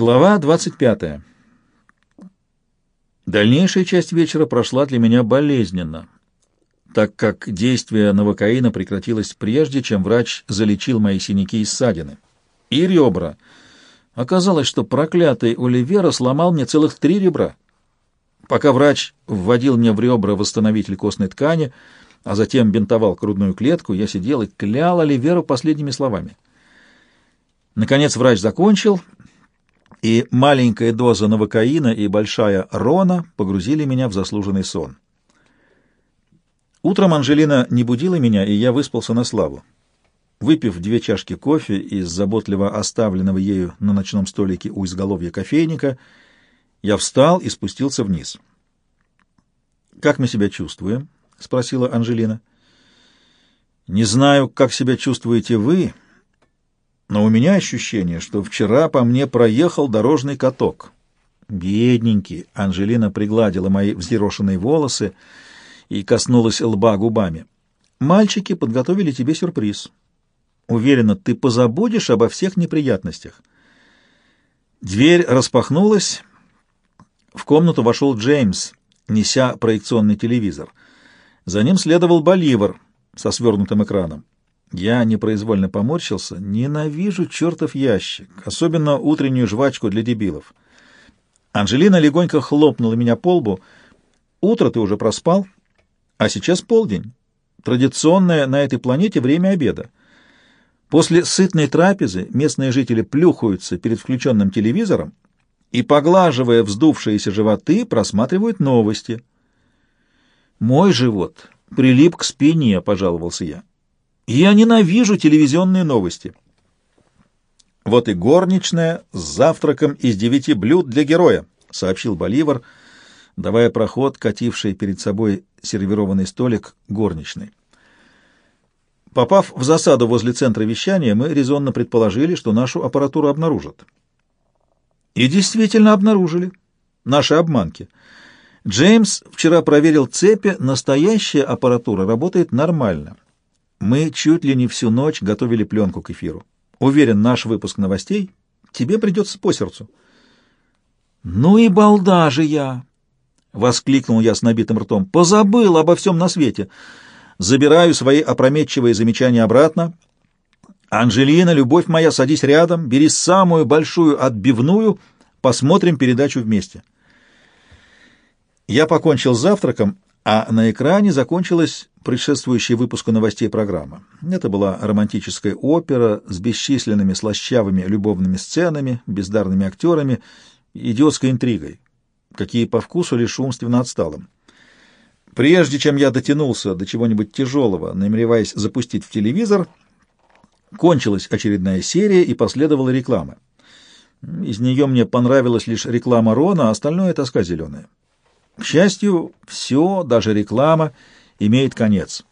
Глава 25. Дальнейшая часть вечера прошла для меня болезненно, так как действие новокаина прекратилось прежде, чем врач залечил мои синяки и ссадины. И ребра. Оказалось, что проклятый Оливера сломал мне целых три ребра. Пока врач вводил мне в ребра восстановитель костной ткани, а затем бинтовал грудную клетку, я сидел и клял Оливеру последними словами. Наконец врач закончил — и маленькая доза новокаина и большая рона погрузили меня в заслуженный сон. Утром Анжелина не будила меня, и я выспался на славу. Выпив две чашки кофе из заботливо оставленного ею на ночном столике у изголовья кофейника, я встал и спустился вниз. «Как мы себя чувствуем?» — спросила Анжелина. «Не знаю, как себя чувствуете вы», но у меня ощущение, что вчера по мне проехал дорожный каток. Бедненький, Анжелина пригладила мои взъерошенные волосы и коснулась лба губами. Мальчики подготовили тебе сюрприз. Уверена, ты позабудешь обо всех неприятностях. Дверь распахнулась. В комнату вошел Джеймс, неся проекционный телевизор. За ним следовал Боливар со свернутым экраном. Я непроизвольно поморщился. Ненавижу чертов ящик, особенно утреннюю жвачку для дебилов. Анжелина легонько хлопнула меня по лбу. «Утро ты уже проспал, а сейчас полдень. Традиционное на этой планете время обеда. После сытной трапезы местные жители плюхаются перед включенным телевизором и, поглаживая вздувшиеся животы, просматривают новости. «Мой живот прилип к спине», — пожаловался я. Я ненавижу телевизионные новости. Вот и горничная с завтраком из девяти блюд для героя, сообщил Боливар, давая проход, кативший перед собой сервированный столик горничной. Попав в засаду возле центра вещания, мы резонно предположили, что нашу аппаратуру обнаружат. И действительно обнаружили. Наши обманки. Джеймс вчера проверил цепи, настоящая аппаратура работает нормально. Мы чуть ли не всю ночь готовили пленку к эфиру. Уверен, наш выпуск новостей тебе придется по сердцу. «Ну и балда же я!» — воскликнул я с набитым ртом. «Позабыл обо всем на свете. Забираю свои опрометчивые замечания обратно. Анжелина, любовь моя, садись рядом, бери самую большую отбивную, посмотрим передачу вместе». Я покончил с завтраком, а на экране закончилась предшествующая выпуску новостей программа. Это была романтическая опера с бесчисленными слащавыми любовными сценами, бездарными актерами, идиотской интригой, какие по вкусу лишь умственно отсталым. Прежде чем я дотянулся до чего-нибудь тяжелого, намереваясь запустить в телевизор, кончилась очередная серия и последовала реклама. Из нее мне понравилась лишь реклама Рона, а остальное — тоска зеленая. К счастью, все, даже реклама, имеет конец.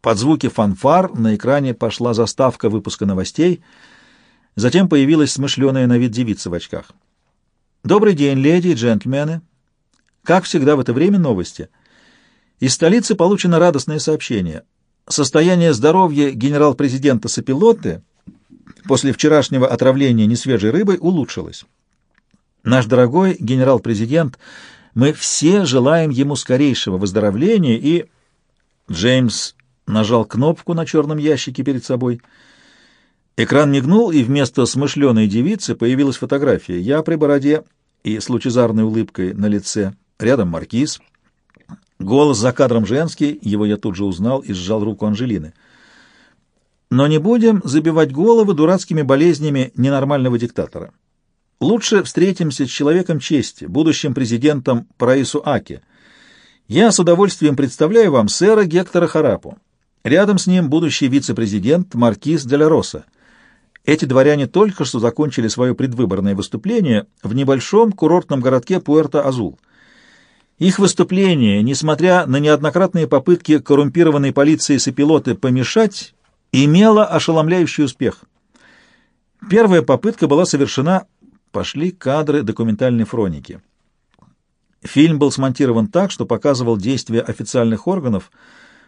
Под звуки фанфар на экране пошла заставка выпуска новостей, затем появилась смышленая на вид девица в очках. «Добрый день, леди и джентльмены!» Как всегда в это время новости. Из столицы получено радостное сообщение. Состояние здоровья генерал-президента Сапилотты после вчерашнего отравления несвежей рыбой улучшилось. Наш дорогой генерал-президент мы все желаем ему скорейшего выздоровления и...» Джеймс нажал кнопку на черном ящике перед собой. Экран мигнул, и вместо смышленой девицы появилась фотография. Я при бороде и с лучезарной улыбкой на лице. Рядом маркиз. Голос за кадром женский, его я тут же узнал и сжал руку Анжелины. Но не будем забивать головы дурацкими болезнями ненормального диктатора. Лучше встретимся с человеком чести, будущим президентом Праису Аки. Я с удовольствием представляю вам сэра Гектора Харапу. Рядом с ним будущий вице-президент Маркиз де ла Роса. Эти дворяне только что закончили свое предвыборное выступление в небольшом курортном городке Пуэрто-Азул. Их выступление, несмотря на неоднократные попытки коррумпированной полиции и пилоты помешать, имело ошеломляющий успех. Первая попытка была совершена пошли кадры документальной хроники. Фильм был смонтирован так, что показывал действия официальных органов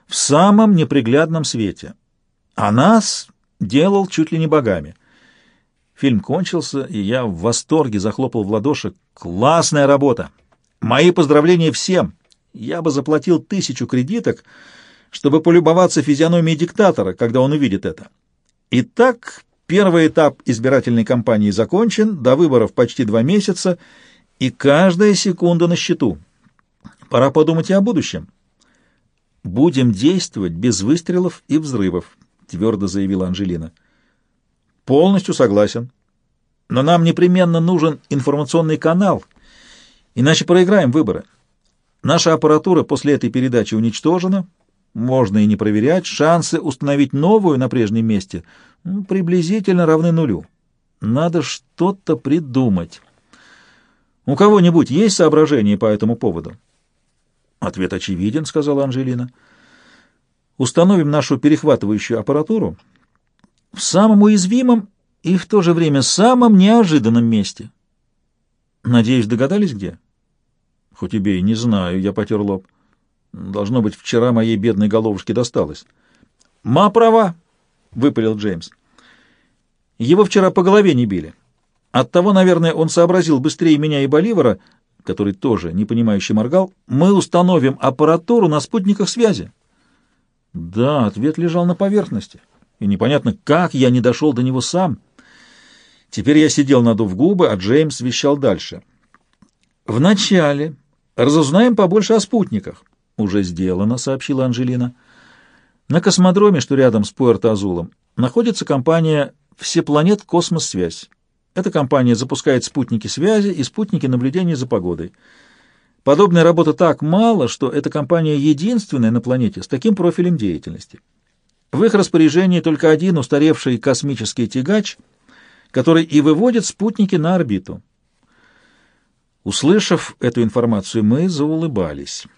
в самом неприглядном свете, а нас делал чуть ли не богами. Фильм кончился, и я в восторге захлопал в ладоши. «Классная работа! Мои поздравления всем! Я бы заплатил тысячу кредиток, чтобы полюбоваться физиономией диктатора, когда он увидит это. Итак, первый этап избирательной кампании закончен, до выборов почти два месяца, и каждая секунда на счету. Пора подумать и о будущем. «Будем действовать без выстрелов и взрывов», — твердо заявила Анжелина. «Полностью согласен. Но нам непременно нужен информационный канал, иначе проиграем выборы. Наша аппаратура после этой передачи уничтожена, можно и не проверять, шансы установить новую на прежнем месте ну, приблизительно равны нулю. Надо что-то придумать. У кого-нибудь есть соображения по этому поводу?» Ответ очевиден, сказала Анжелина. Установим нашу перехватывающую аппаратуру в самом уязвимом и в то же время самом неожиданном месте. Надеюсь, догадались, где? Хоть и не знаю, я потер лоб. Должно быть, вчера моей бедной головушке досталось. «Ма права!» — выпалил Джеймс. «Его вчера по голове не били. Оттого, наверное, он сообразил быстрее меня и Боливара, который тоже непонимающе моргал, мы установим аппаратуру на спутниках связи. Да, ответ лежал на поверхности, и непонятно, как я не дошел до него сам. Теперь я сидел надув губы, а Джеймс вещал дальше. Вначале разузнаем побольше о спутниках. Уже сделано, сообщила Анжелина. На космодроме, что рядом с Пуэрто-Азулом, находится компания «Всепланет Космос-связь». Эта компания запускает спутники связи и спутники наблюдения за погодой. Подобной работы так мало, что эта компания единственная на планете с таким профилем деятельности. В их распоряжении только один устаревший космический тягач, который и выводит спутники на орбиту. Услышав эту информацию, мы заулыбались.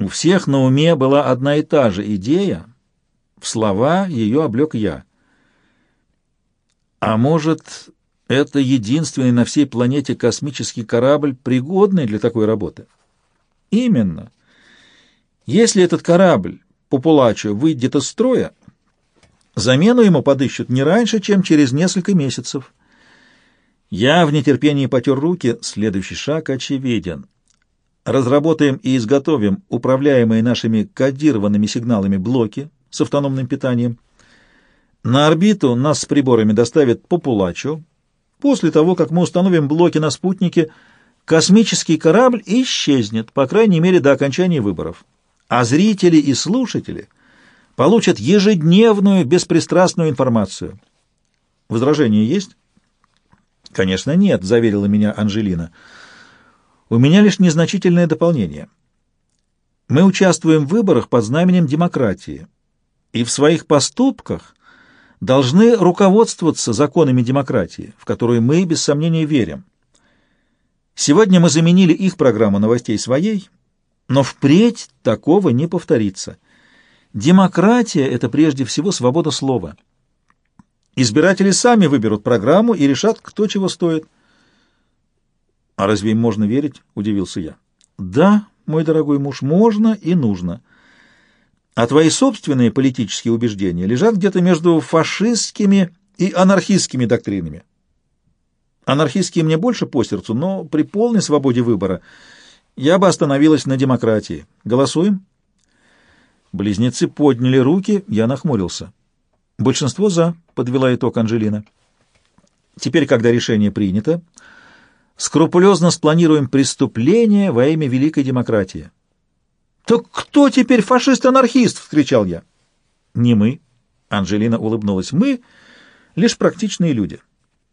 У всех на уме была одна и та же идея, в слова ее облег я. А может, это единственный на всей планете космический корабль, пригодный для такой работы. Именно. Если этот корабль, Популачо, выйдет из строя, замену ему подыщут не раньше, чем через несколько месяцев. Я в нетерпении потер руки. Следующий шаг очевиден. Разработаем и изготовим управляемые нашими кодированными сигналами блоки с автономным питанием. На орбиту нас с приборами доставит Популачо, После того, как мы установим блоки на спутнике, космический корабль исчезнет, по крайней мере, до окончания выборов. А зрители и слушатели получат ежедневную беспристрастную информацию. Возражения есть? Конечно, нет, заверила меня Анжелина. У меня лишь незначительное дополнение. Мы участвуем в выборах под знаменем демократии, и в своих поступках должны руководствоваться законами демократии, в которую мы, без сомнения, верим. Сегодня мы заменили их программу новостей своей, но впредь такого не повторится. Демократия — это прежде всего свобода слова. Избиратели сами выберут программу и решат, кто чего стоит. «А разве им можно верить?» — удивился я. «Да, мой дорогой муж, можно и нужно» а твои собственные политические убеждения лежат где-то между фашистскими и анархистскими доктринами. Анархистские мне больше по сердцу, но при полной свободе выбора я бы остановилась на демократии. Голосуем? Близнецы подняли руки, я нахмурился. Большинство «за», — подвела итог Анжелина. Теперь, когда решение принято, скрупулезно спланируем преступление во имя великой демократии. «Так кто теперь фашист-анархист?» — вскричал я. «Не мы», — Анжелина улыбнулась. «Мы — лишь практичные люди.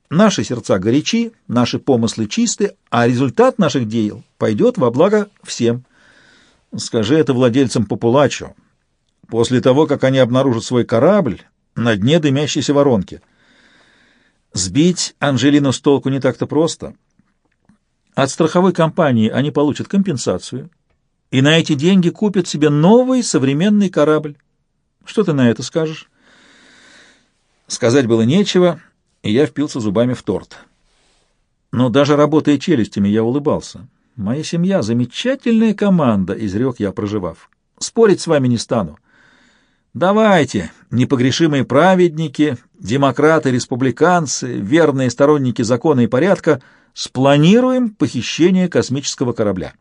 Наши сердца горячи, наши помыслы чисты, а результат наших дел пойдет во благо всем. Скажи это владельцам Популачо. После того, как они обнаружат свой корабль на дне дымящейся воронки. Сбить Анжелину с толку не так-то просто. От страховой компании они получат компенсацию» и на эти деньги купит себе новый современный корабль. Что ты на это скажешь? Сказать было нечего, и я впился зубами в торт. Но даже работая челюстями, я улыбался. Моя семья — замечательная команда, — изрек я, проживав. Спорить с вами не стану. Давайте, непогрешимые праведники, демократы, республиканцы, верные сторонники закона и порядка, спланируем похищение космического корабля.